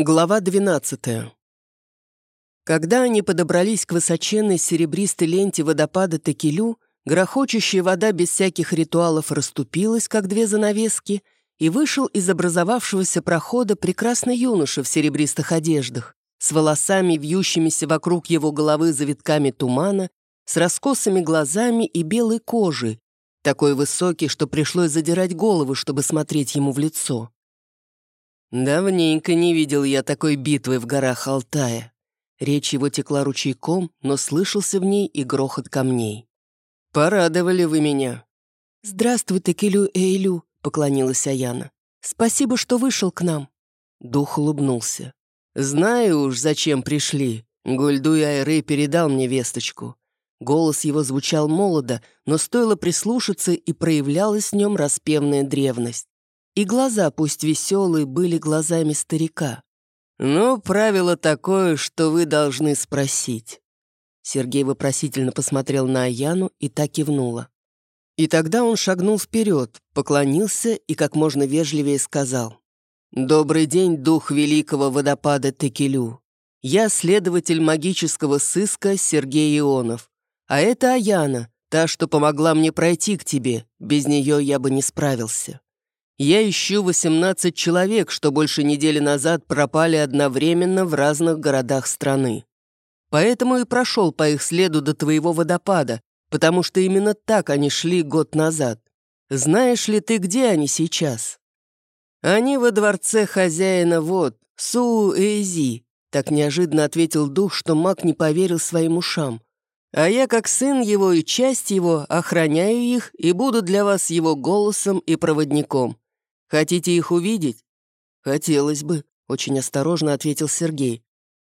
Глава 12. Когда они подобрались к высоченной серебристой ленте водопада Текелю, грохочущая вода без всяких ритуалов расступилась, как две занавески, и вышел из образовавшегося прохода прекрасный юноша в серебристых одеждах, с волосами, вьющимися вокруг его головы завитками тумана, с раскосыми глазами и белой кожей, такой высокий, что пришлось задирать голову, чтобы смотреть ему в лицо. Давненько не видел я такой битвы в горах Алтая. Речь его текла ручейком, но слышался в ней и грохот камней. «Порадовали вы меня». «Здравствуй, Текелю Эйлю», — поклонилась Аяна. «Спасибо, что вышел к нам». Дух улыбнулся. «Знаю уж, зачем пришли. Гульдуй Айры передал мне весточку». Голос его звучал молодо, но стоило прислушаться, и проявлялась в нем распевная древность. И глаза, пусть веселые, были глазами старика. «Ну, правило такое, что вы должны спросить». Сергей вопросительно посмотрел на Аяну и так кивнула. И тогда он шагнул вперед, поклонился и как можно вежливее сказал. «Добрый день, дух великого водопада Текелю. Я следователь магического сыска Сергей Ионов. А это Аяна, та, что помогла мне пройти к тебе. Без нее я бы не справился». Я ищу 18 человек, что больше недели назад пропали одновременно в разных городах страны. Поэтому и прошел по их следу до твоего водопада, потому что именно так они шли год назад. Знаешь ли ты, где они сейчас? Они во дворце хозяина вот, Су-Эйзи, так неожиданно ответил дух, что маг не поверил своим ушам. А я, как сын его и часть его, охраняю их и буду для вас его голосом и проводником. Хотите их увидеть?» «Хотелось бы», — очень осторожно ответил Сергей.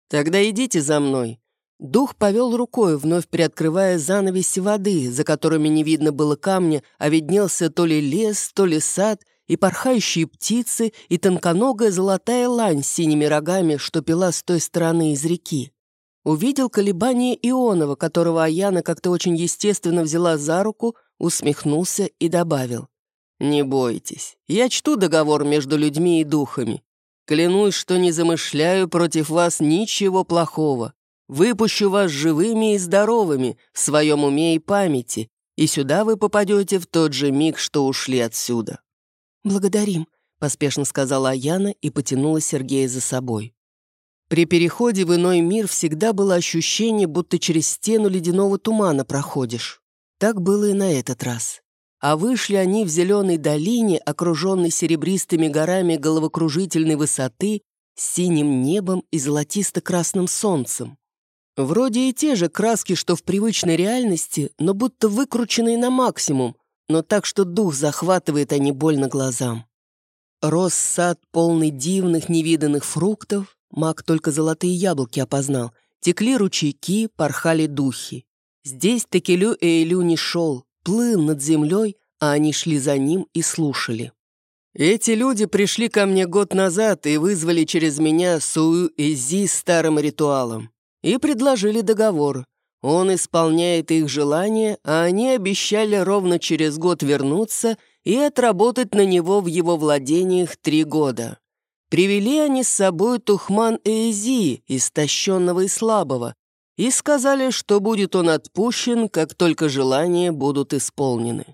«Тогда идите за мной». Дух повел рукой, вновь приоткрывая занавеси воды, за которыми не видно было камня, а виднелся то ли лес, то ли сад, и порхающие птицы, и тонконогая золотая лань с синими рогами, что пила с той стороны из реки. Увидел колебание Ионова, которого Аяна как-то очень естественно взяла за руку, усмехнулся и добавил. «Не бойтесь, я чту договор между людьми и духами. Клянусь, что не замышляю против вас ничего плохого. Выпущу вас живыми и здоровыми, в своем уме и памяти, и сюда вы попадете в тот же миг, что ушли отсюда». «Благодарим», — поспешно сказала Аяна и потянула Сергея за собой. При переходе в иной мир всегда было ощущение, будто через стену ледяного тумана проходишь. Так было и на этот раз а вышли они в зеленой долине, окруженной серебристыми горами головокружительной высоты, с синим небом и золотисто-красным солнцем. Вроде и те же краски, что в привычной реальности, но будто выкрученные на максимум, но так, что дух захватывает, а не больно глазам. Рос сад, полный дивных невиданных фруктов, маг только золотые яблоки опознал, текли ручейки, порхали духи. Здесь Текелю Эйлю не шел, плыл над землей, а они шли за ним и слушали. «Эти люди пришли ко мне год назад и вызвали через меня Суу Эзи старым ритуалом. И предложили договор. Он исполняет их желания, а они обещали ровно через год вернуться и отработать на него в его владениях три года. Привели они с собой Тухман Эзи, истощенного и слабого, и сказали, что будет он отпущен, как только желания будут исполнены.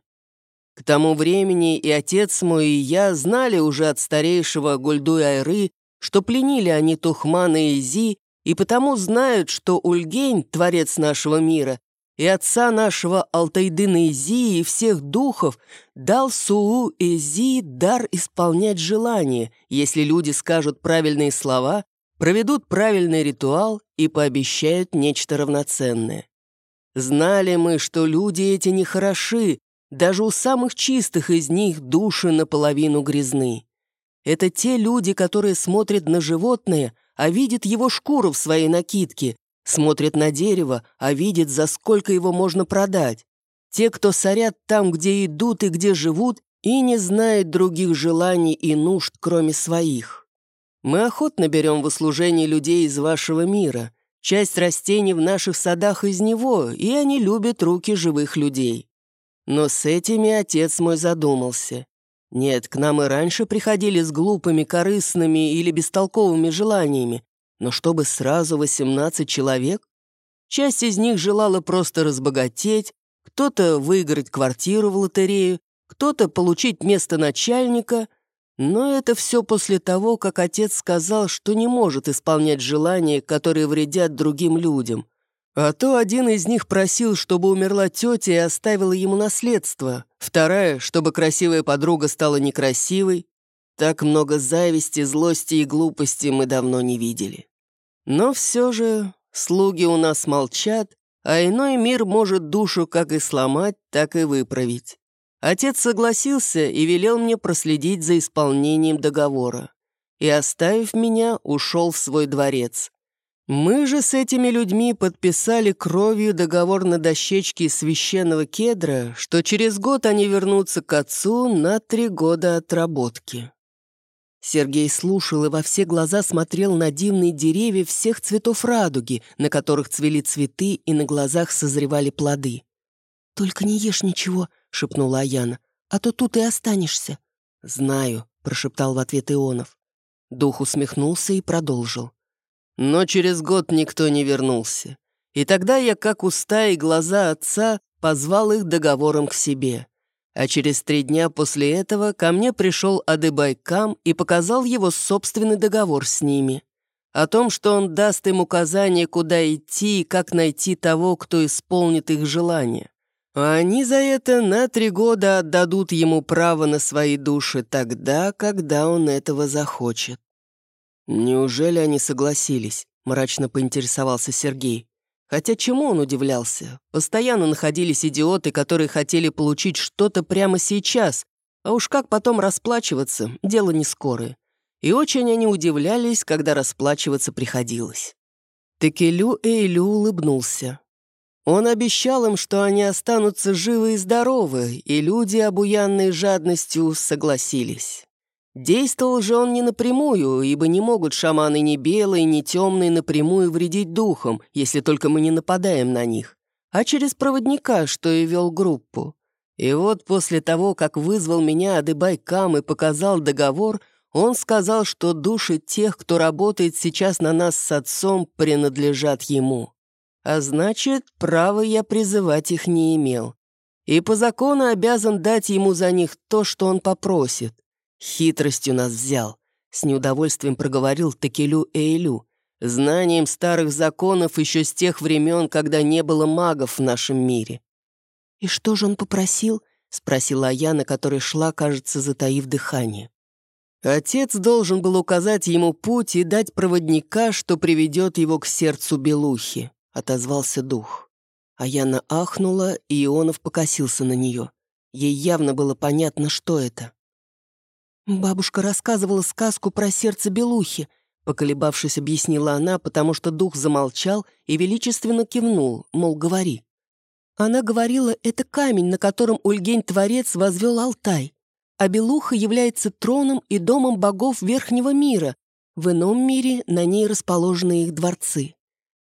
К тому времени и отец мой, и я знали уже от старейшего Гульду Айры, что пленили они Тухмана и Зи, и потому знают, что Ульгень, творец нашего мира, и отца нашего Алтайдына Изи и всех духов дал Суу Изи дар исполнять желания, если люди скажут правильные слова проведут правильный ритуал и пообещают нечто равноценное. Знали мы, что люди эти нехороши, даже у самых чистых из них души наполовину грязны. Это те люди, которые смотрят на животное, а видят его шкуру в своей накидке, смотрят на дерево, а видят, за сколько его можно продать. Те, кто сорят там, где идут и где живут, и не знают других желаний и нужд, кроме своих. Мы охотно берем в услужение людей из вашего мира. Часть растений в наших садах из него, и они любят руки живых людей. Но с этими отец мой задумался. Нет, к нам и раньше приходили с глупыми, корыстными или бестолковыми желаниями, но чтобы сразу 18 человек? Часть из них желала просто разбогатеть, кто-то выиграть квартиру в лотерею, кто-то получить место начальника, но это все после того, как отец сказал, что не может исполнять желания, которые вредят другим людям. А то один из них просил, чтобы умерла тетя и оставила ему наследство, вторая, чтобы красивая подруга стала некрасивой. Так много зависти, злости и глупости мы давно не видели. Но все же слуги у нас молчат, а иной мир может душу как и сломать, так и выправить. Отец согласился и велел мне проследить за исполнением договора. И, оставив меня, ушел в свой дворец. Мы же с этими людьми подписали кровью договор на дощечке священного кедра, что через год они вернутся к отцу на три года отработки. Сергей слушал и во все глаза смотрел на дивные деревья всех цветов радуги, на которых цвели цветы и на глазах созревали плоды. «Только не ешь ничего», — шепнула Аяна, «а то тут и останешься». «Знаю», — прошептал в ответ Ионов. Дух усмехнулся и продолжил. Но через год никто не вернулся. И тогда я, как уста и глаза отца, позвал их договором к себе. А через три дня после этого ко мне пришел Адыбайкам и показал его собственный договор с ними. О том, что он даст им указание, куда идти и как найти того, кто исполнит их желание. Они за это на три года отдадут ему право на свои души тогда, когда он этого захочет. Неужели они согласились? Мрачно поинтересовался Сергей. Хотя чему он удивлялся? Постоянно находились идиоты, которые хотели получить что-то прямо сейчас, а уж как потом расплачиваться, дело не скорое. И очень они удивлялись, когда расплачиваться приходилось. Текелю Эйлю улыбнулся. Он обещал им, что они останутся живы и здоровы, и люди, обуянные жадностью, согласились. Действовал же он не напрямую, ибо не могут шаманы ни белые, ни темные напрямую вредить духам, если только мы не нападаем на них, а через проводника, что и вел группу. И вот после того, как вызвал меня Адыбай Кам и показал договор, он сказал, что души тех, кто работает сейчас на нас с отцом, принадлежат ему а значит, права я призывать их не имел. И по закону обязан дать ему за них то, что он попросит. Хитростью нас взял. С неудовольствием проговорил Такелю Эйлю. Знанием старых законов еще с тех времен, когда не было магов в нашем мире. «И что же он попросил?» — спросила Аяна, которая шла, кажется, затаив дыхание. Отец должен был указать ему путь и дать проводника, что приведет его к сердцу Белухи отозвался дух. А Яна ахнула, и Ионов покосился на нее. Ей явно было понятно, что это. «Бабушка рассказывала сказку про сердце Белухи», поколебавшись, объяснила она, потому что дух замолчал и величественно кивнул, мол, говори. Она говорила, это камень, на котором Ульгень-творец возвел Алтай, а Белуха является троном и домом богов Верхнего мира, в ином мире на ней расположены их дворцы.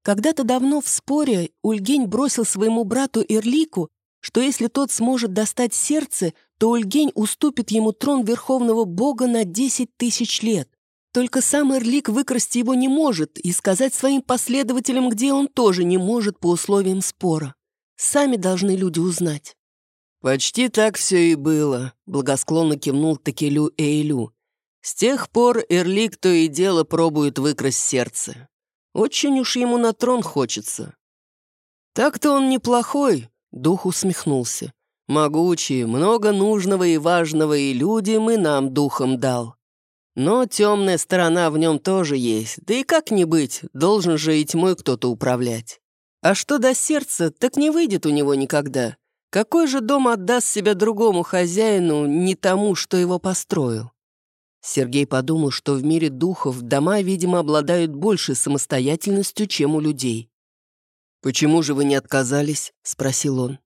Когда-то давно в споре Ульгень бросил своему брату Ирлику, что если тот сможет достать сердце, то Ульгень уступит ему трон верховного бога на 10 тысяч лет. Только сам Эрлик выкрасть его не может и сказать своим последователям, где он тоже не может по условиям спора. Сами должны люди узнать. «Почти так все и было», — благосклонно кивнул Такелю Эйлю. «С тех пор Эрлик то и дело пробует выкрасть сердце. Очень уж ему на трон хочется. Так-то он неплохой, дух усмехнулся. Могучий, много нужного и важного и людям и нам духом дал. Но темная сторона в нем тоже есть, да и как не быть, должен же и тьмой кто-то управлять. А что до сердца, так не выйдет у него никогда. Какой же дом отдаст себя другому хозяину, не тому, что его построил? Сергей подумал, что в мире духов дома, видимо, обладают большей самостоятельностью, чем у людей. «Почему же вы не отказались?» — спросил он.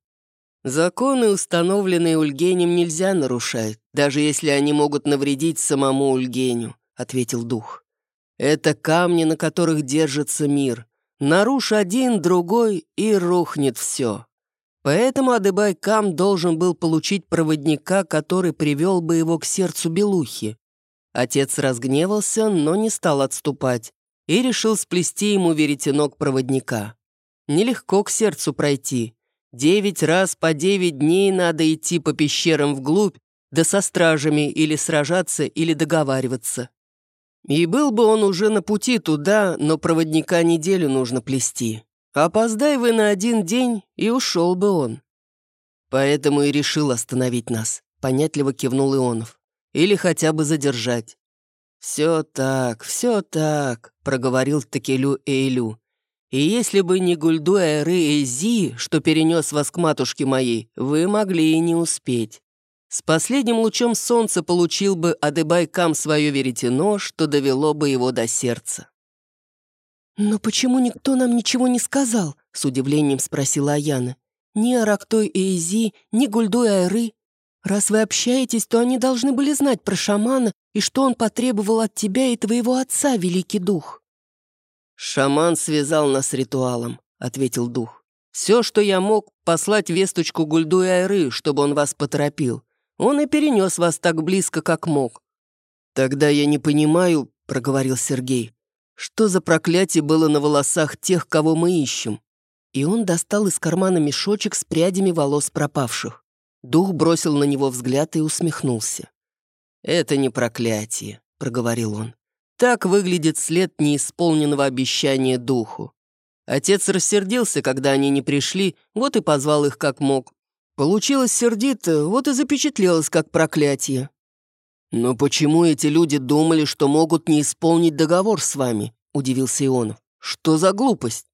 «Законы, установленные Ульгенем, нельзя нарушать, даже если они могут навредить самому Ульгеню», — ответил дух. «Это камни, на которых держится мир. Нарушь один, другой, и рухнет все. Поэтому Адыбай Кам должен был получить проводника, который привел бы его к сердцу Белухи. Отец разгневался, но не стал отступать и решил сплести ему веретенок проводника. Нелегко к сердцу пройти. Девять раз по девять дней надо идти по пещерам вглубь, да со стражами или сражаться, или договариваться. И был бы он уже на пути туда, но проводника неделю нужно плести. Опоздай вы на один день, и ушел бы он. Поэтому и решил остановить нас, понятливо кивнул Ионов. Или хотя бы задержать. «Все так, все так», — проговорил Такелю Эйлю. «И если бы не Гульдуэ Ры Эйзи, что перенес вас к матушке моей, вы могли и не успеть. С последним лучом солнца получил бы Адыбайкам свое веретено, что довело бы его до сердца. «Но почему никто нам ничего не сказал?» — с удивлением спросила Аяна. «Ни Арактой и Изи, ни Гульдой Айры. Раз вы общаетесь, то они должны были знать про шамана и что он потребовал от тебя и твоего отца, Великий Дух». «Шаман связал нас ритуалом», — ответил Дух. «Все, что я мог, послать весточку Гульду и Айры, чтобы он вас поторопил. Он и перенес вас так близко, как мог». «Тогда я не понимаю», — проговорил Сергей, «что за проклятие было на волосах тех, кого мы ищем?» И он достал из кармана мешочек с прядями волос пропавших. Дух бросил на него взгляд и усмехнулся. «Это не проклятие», — проговорил он. «Так выглядит след неисполненного обещания духу. Отец рассердился, когда они не пришли, вот и позвал их как мог. Получилось сердито, вот и запечатлелось как проклятие. «Но почему эти люди думали, что могут не исполнить договор с вами?» — удивился Ионов. «Что за глупость?»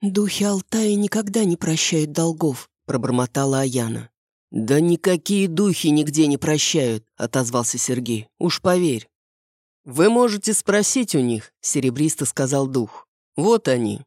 «Духи Алтая никогда не прощают долгов», — пробормотала Аяна. «Да никакие духи нигде не прощают», — отозвался Сергей. «Уж поверь». «Вы можете спросить у них», — серебристо сказал дух. «Вот они».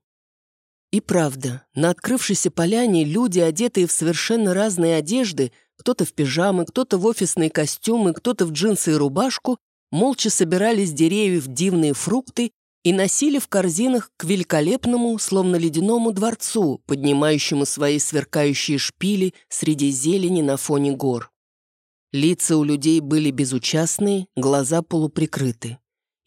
И правда, на открывшейся поляне люди, одетые в совершенно разные одежды, кто-то в пижамы, кто-то в офисные костюмы, кто-то в джинсы и рубашку, молча собирали с деревьев дивные фрукты и носили в корзинах к великолепному, словно ледяному дворцу, поднимающему свои сверкающие шпили среди зелени на фоне гор. Лица у людей были безучастные, глаза полуприкрыты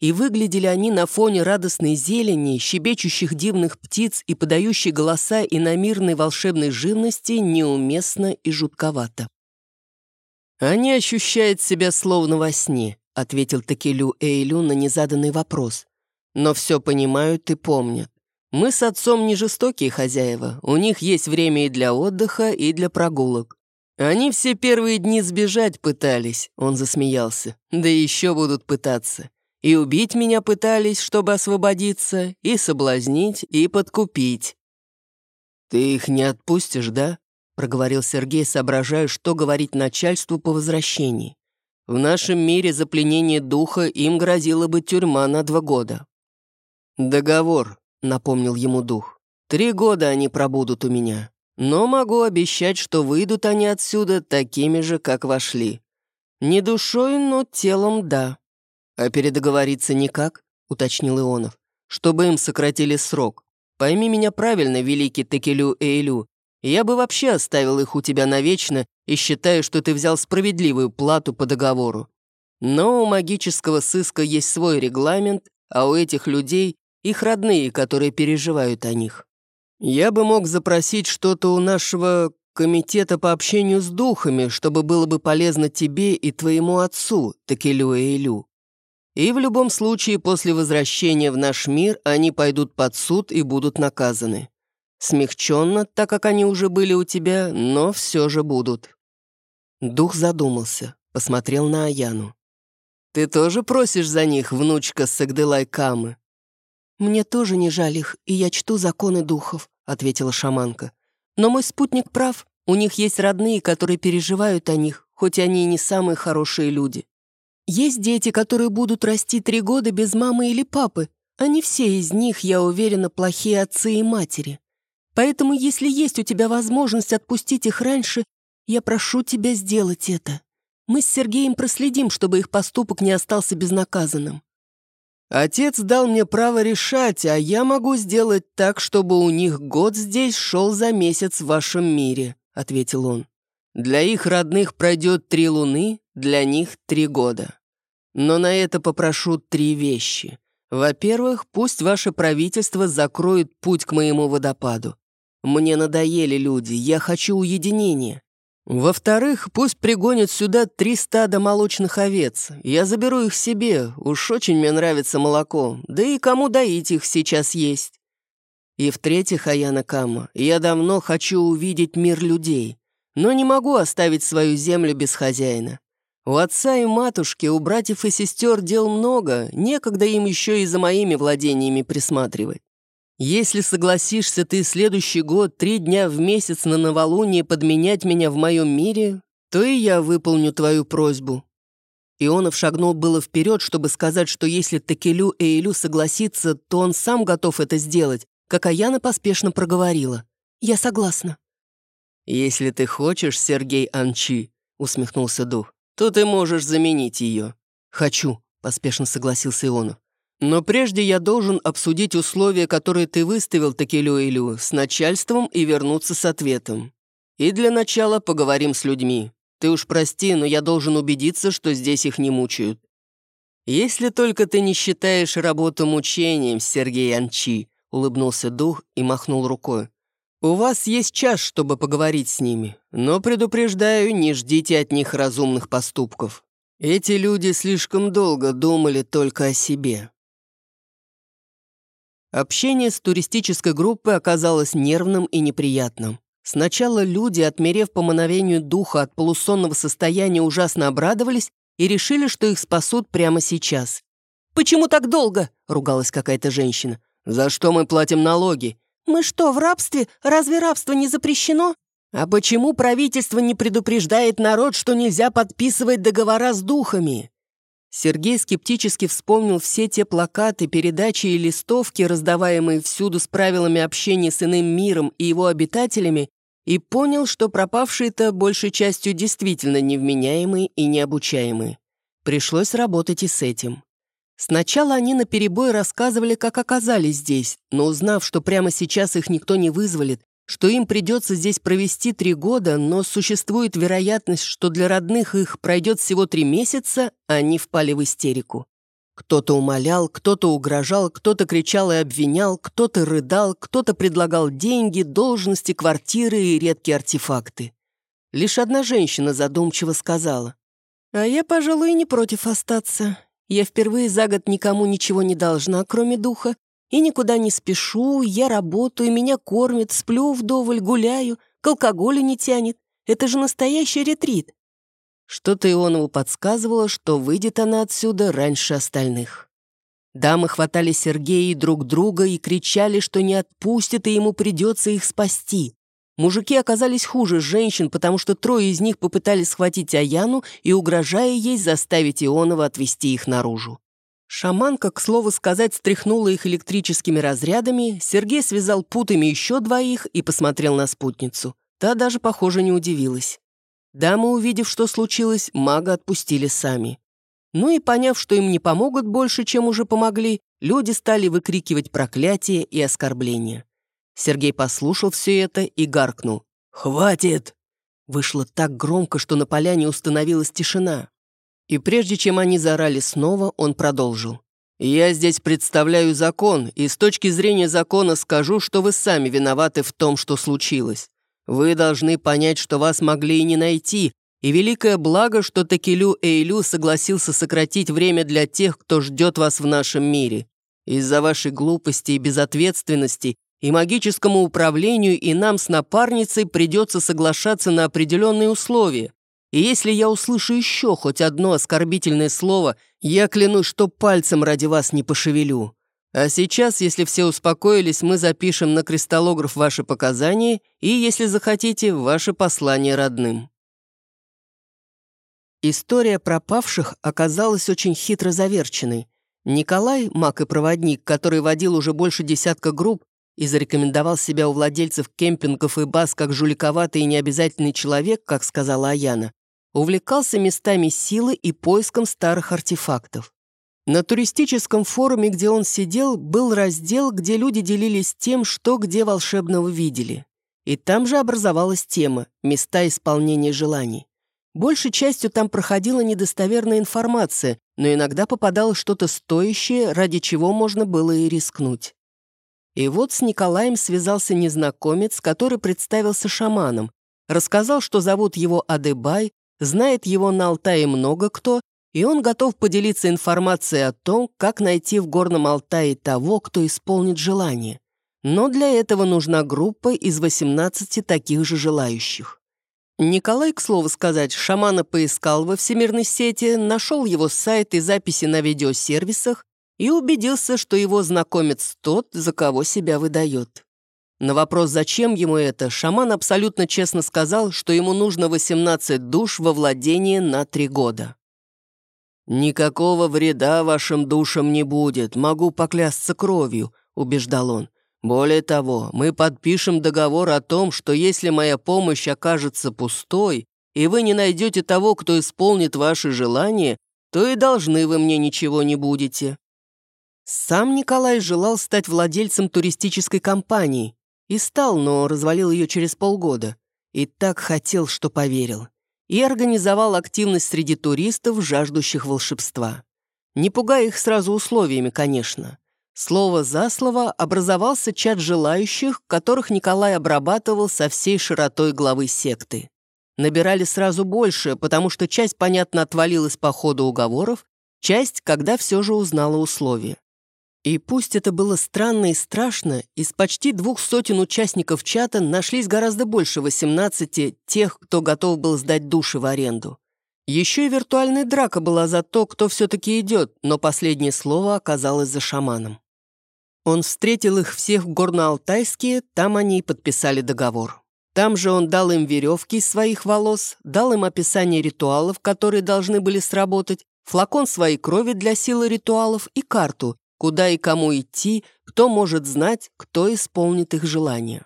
и выглядели они на фоне радостной зелени, щебечущих дивных птиц и подающей голоса иномирной волшебной живности неуместно и жутковато. «Они ощущают себя словно во сне», — ответил Такелю Эйлю на незаданный вопрос. «Но все понимают и помнят. Мы с отцом не жестокие хозяева, у них есть время и для отдыха, и для прогулок. Они все первые дни сбежать пытались», — он засмеялся. «Да еще будут пытаться. И убить меня пытались, чтобы освободиться, и соблазнить, и подкупить». «Ты их не отпустишь, да?» — проговорил Сергей, соображая, что говорить начальству по возвращении. «В нашем мире за пленение духа им грозила бы тюрьма на два года». «Договор», — напомнил ему дух. «Три года они пробудут у меня, но могу обещать, что выйдут они отсюда такими же, как вошли. Не душой, но телом — да». «А передоговориться никак?» — уточнил Ионов. «Чтобы им сократили срок. Пойми меня правильно, великий Текелю Эйлю. Я бы вообще оставил их у тебя навечно и считаю, что ты взял справедливую плату по договору. Но у магического сыска есть свой регламент, а у этих людей их родные, которые переживают о них. Я бы мог запросить что-то у нашего комитета по общению с духами, чтобы было бы полезно тебе и твоему отцу, Такелю Эйлю. И в любом случае после возвращения в наш мир они пойдут под суд и будут наказаны. Смягченно, так как они уже были у тебя, но все же будут». Дух задумался, посмотрел на Аяну. «Ты тоже просишь за них, внучка Сагдылай Камы?» «Мне тоже не жаль их, и я чту законы духов», — ответила шаманка. «Но мой спутник прав, у них есть родные, которые переживают о них, хоть они и не самые хорошие люди. Есть дети, которые будут расти три года без мамы или папы. Они все из них, я уверена, плохие отцы и матери. Поэтому, если есть у тебя возможность отпустить их раньше, я прошу тебя сделать это. Мы с Сергеем проследим, чтобы их поступок не остался безнаказанным». «Отец дал мне право решать, а я могу сделать так, чтобы у них год здесь шел за месяц в вашем мире», ответил он. «Для их родных пройдет три луны, для них три года. Но на это попрошу три вещи. Во-первых, пусть ваше правительство закроет путь к моему водопаду. Мне надоели люди, я хочу уединения. Во-вторых, пусть пригонят сюда три стада молочных овец. Я заберу их себе, уж очень мне нравится молоко, да и кому доить их сейчас есть. И в-третьих, Аяна Кама, я давно хочу увидеть мир людей, но не могу оставить свою землю без хозяина. У отца и матушки, у братьев и сестер дел много, некогда им еще и за моими владениями присматривать. Если согласишься ты следующий год три дня в месяц на новолуние подменять меня в моем мире, то и я выполню твою просьбу». Ионов шагнул было вперед, чтобы сказать, что если Такелю Эйлю согласится, то он сам готов это сделать, как Аяна поспешно проговорила. «Я согласна». «Если ты хочешь, Сергей Анчи», — усмехнулся дух, «то ты можешь заменить ее». «Хочу», — поспешно согласился Ионов. Но прежде я должен обсудить условия, которые ты выставил, Такелю-Илю, с начальством и вернуться с ответом. И для начала поговорим с людьми. Ты уж прости, но я должен убедиться, что здесь их не мучают. Если только ты не считаешь работу мучением, Сергей Анчи, улыбнулся дух и махнул рукой. У вас есть час, чтобы поговорить с ними, но предупреждаю, не ждите от них разумных поступков. Эти люди слишком долго думали только о себе. Общение с туристической группой оказалось нервным и неприятным. Сначала люди, отмерев по мановению духа от полусонного состояния, ужасно обрадовались и решили, что их спасут прямо сейчас. «Почему так долго?» — ругалась какая-то женщина. «За что мы платим налоги?» «Мы что, в рабстве? Разве рабство не запрещено?» «А почему правительство не предупреждает народ, что нельзя подписывать договора с духами?» Сергей скептически вспомнил все те плакаты, передачи и листовки, раздаваемые всюду с правилами общения с иным миром и его обитателями, и понял, что пропавшие-то большей частью действительно невменяемые и необучаемые. Пришлось работать и с этим. Сначала они наперебой рассказывали, как оказались здесь, но узнав, что прямо сейчас их никто не вызволит, что им придется здесь провести три года, но существует вероятность, что для родных их пройдет всего три месяца, они впали в истерику. Кто-то умолял, кто-то угрожал, кто-то кричал и обвинял, кто-то рыдал, кто-то предлагал деньги, должности, квартиры и редкие артефакты. Лишь одна женщина задумчиво сказала, «А я, пожалуй, не против остаться. Я впервые за год никому ничего не должна, кроме духа, и никуда не спешу, я работаю, меня кормят, сплю вдоволь, гуляю, к алкоголю не тянет. Это же настоящий ретрит. Что-то Ионову подсказывало, что выйдет она отсюда раньше остальных. Дамы хватали Сергея и друг друга и кричали, что не отпустят, и ему придется их спасти. Мужики оказались хуже женщин, потому что трое из них попытались схватить Аяну и, угрожая ей, заставить Ионова отвести их наружу. Шаманка, к слову сказать, стряхнула их электрическими разрядами, Сергей связал путами еще двоих и посмотрел на спутницу. Та даже, похоже, не удивилась. Дамы, увидев, что случилось, мага отпустили сами. Ну и поняв, что им не помогут больше, чем уже помогли, люди стали выкрикивать проклятия и оскорбления. Сергей послушал все это и гаркнул. «Хватит!» Вышло так громко, что на поляне установилась тишина. И прежде чем они заорали снова, он продолжил. «Я здесь представляю закон, и с точки зрения закона скажу, что вы сами виноваты в том, что случилось. Вы должны понять, что вас могли и не найти, и великое благо, что Такелю Эйлю согласился сократить время для тех, кто ждет вас в нашем мире. Из-за вашей глупости и безответственности и магическому управлению и нам с напарницей придется соглашаться на определенные условия. И если я услышу еще хоть одно оскорбительное слово, я клянусь, что пальцем ради вас не пошевелю. А сейчас, если все успокоились, мы запишем на кристаллограф ваши показания и, если захотите, ваше послание родным». История пропавших оказалась очень хитро заверченной. Николай, маг и проводник, который водил уже больше десятка групп и зарекомендовал себя у владельцев кемпингов и баз как жуликоватый и необязательный человек, как сказала Аяна, увлекался местами силы и поиском старых артефактов. На туристическом форуме, где он сидел, был раздел, где люди делились тем, что где волшебного видели. и там же образовалась тема «Места исполнения желаний». Большей частью там проходила недостоверная информация, но иногда попадало что-то стоящее, ради чего можно было и рискнуть. И вот с Николаем связался незнакомец, который представился шаманом, рассказал, что зовут его Адыбай, знает его на Алтае много кто, и он готов поделиться информацией о том, как найти в Горном Алтае того, кто исполнит желание. Но для этого нужна группа из 18 таких же желающих. Николай, к слову сказать, шамана поискал во всемирной сети, нашел его сайт и записи на видеосервисах и убедился, что его знакомец тот, за кого себя выдает. На вопрос, зачем ему это, шаман абсолютно честно сказал, что ему нужно 18 душ во владении на три года. «Никакого вреда вашим душам не будет, могу поклясться кровью», — убеждал он. «Более того, мы подпишем договор о том, что если моя помощь окажется пустой, и вы не найдете того, кто исполнит ваши желания, то и должны вы мне ничего не будете». Сам Николай желал стать владельцем туристической компании. И стал, но развалил ее через полгода. И так хотел, что поверил. И организовал активность среди туристов, жаждущих волшебства. Не пугая их сразу условиями, конечно. Слово за слово образовался чат желающих, которых Николай обрабатывал со всей широтой главы секты. Набирали сразу больше, потому что часть, понятно, отвалилась по ходу уговоров, часть, когда все же узнала условия. И пусть это было странно и страшно, из почти двух сотен участников чата нашлись гораздо больше 18 тех, кто готов был сдать души в аренду. Еще и виртуальная драка была за то, кто все-таки идет, но последнее слово оказалось за шаманом. Он встретил их всех в Горно-Алтайске, там они и подписали договор. Там же он дал им веревки из своих волос, дал им описание ритуалов, которые должны были сработать, флакон своей крови для силы ритуалов и карту, Куда и кому идти, кто может знать, кто исполнит их желания.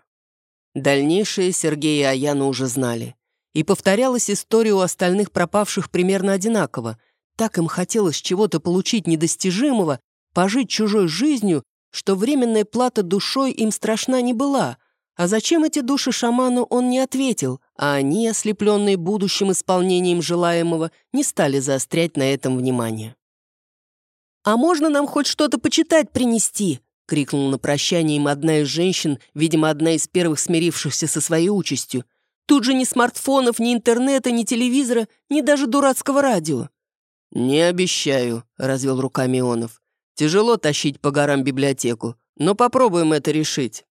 Дальнейшее Сергей и Аяна уже знали. И повторялась история у остальных пропавших примерно одинаково. Так им хотелось чего-то получить недостижимого, пожить чужой жизнью, что временная плата душой им страшна не была. А зачем эти души шаману, он не ответил, а они, ослепленные будущим исполнением желаемого, не стали заострять на этом внимание. «А можно нам хоть что-то почитать принести?» — крикнула на прощание им одна из женщин, видимо, одна из первых смирившихся со своей участью. «Тут же ни смартфонов, ни интернета, ни телевизора, ни даже дурацкого радио». «Не обещаю», — развел руками Ионов. «Тяжело тащить по горам библиотеку, но попробуем это решить».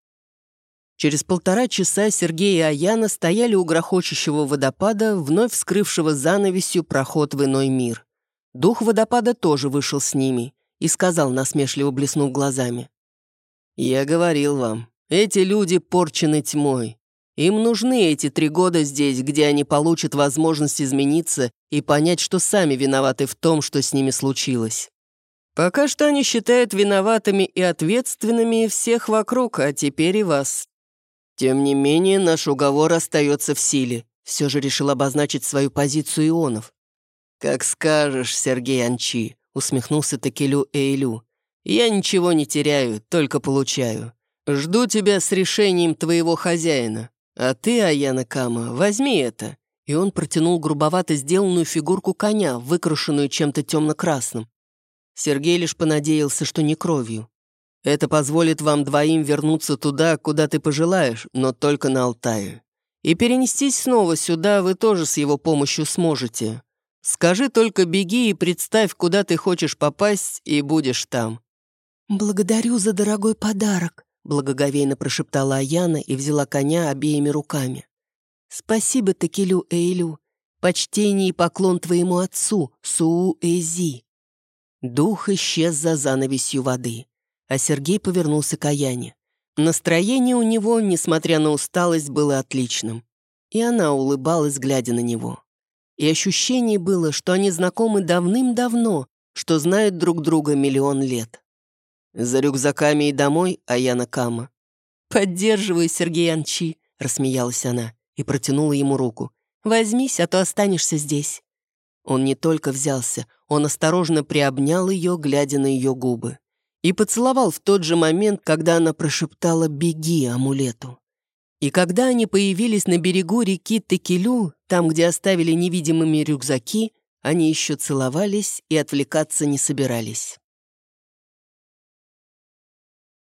Через полтора часа Сергей и Аяна стояли у грохочущего водопада, вновь вскрывшего занавесью проход в иной мир. Дух водопада тоже вышел с ними и сказал, насмешливо блеснув глазами. «Я говорил вам, эти люди порчены тьмой. Им нужны эти три года здесь, где они получат возможность измениться и понять, что сами виноваты в том, что с ними случилось. Пока что они считают виноватыми и ответственными всех вокруг, а теперь и вас. Тем не менее, наш уговор остается в силе», все же решил обозначить свою позицию Ионов. «Как скажешь, Сергей Анчи», — усмехнулся Такелю Эйлю. «Я ничего не теряю, только получаю. Жду тебя с решением твоего хозяина. А ты, Аяна Кама, возьми это». И он протянул грубовато сделанную фигурку коня, выкрашенную чем-то темно-красным. Сергей лишь понадеялся, что не кровью. «Это позволит вам двоим вернуться туда, куда ты пожелаешь, но только на Алтае. И перенестись снова сюда вы тоже с его помощью сможете. Скажи только беги и представь, куда ты хочешь попасть, и будешь там». «Благодарю за дорогой подарок», — благоговейно прошептала Аяна и взяла коня обеими руками. «Спасибо, Такелю Эйлю. Почтение и поклон твоему отцу, Суу Эзи». Дух исчез за занавесью воды, а Сергей повернулся к Аяне. Настроение у него, несмотря на усталость, было отличным. И она улыбалась, глядя на него и ощущение было, что они знакомы давным-давно, что знают друг друга миллион лет. «За рюкзаками и домой, а я на Кама». «Поддерживаю, Сергей Анчи», — рассмеялась она и протянула ему руку. «Возьмись, а то останешься здесь». Он не только взялся, он осторожно приобнял ее, глядя на ее губы. И поцеловал в тот же момент, когда она прошептала «беги» амулету. И когда они появились на берегу реки Текелю, там, где оставили невидимыми рюкзаки, они еще целовались и отвлекаться не собирались.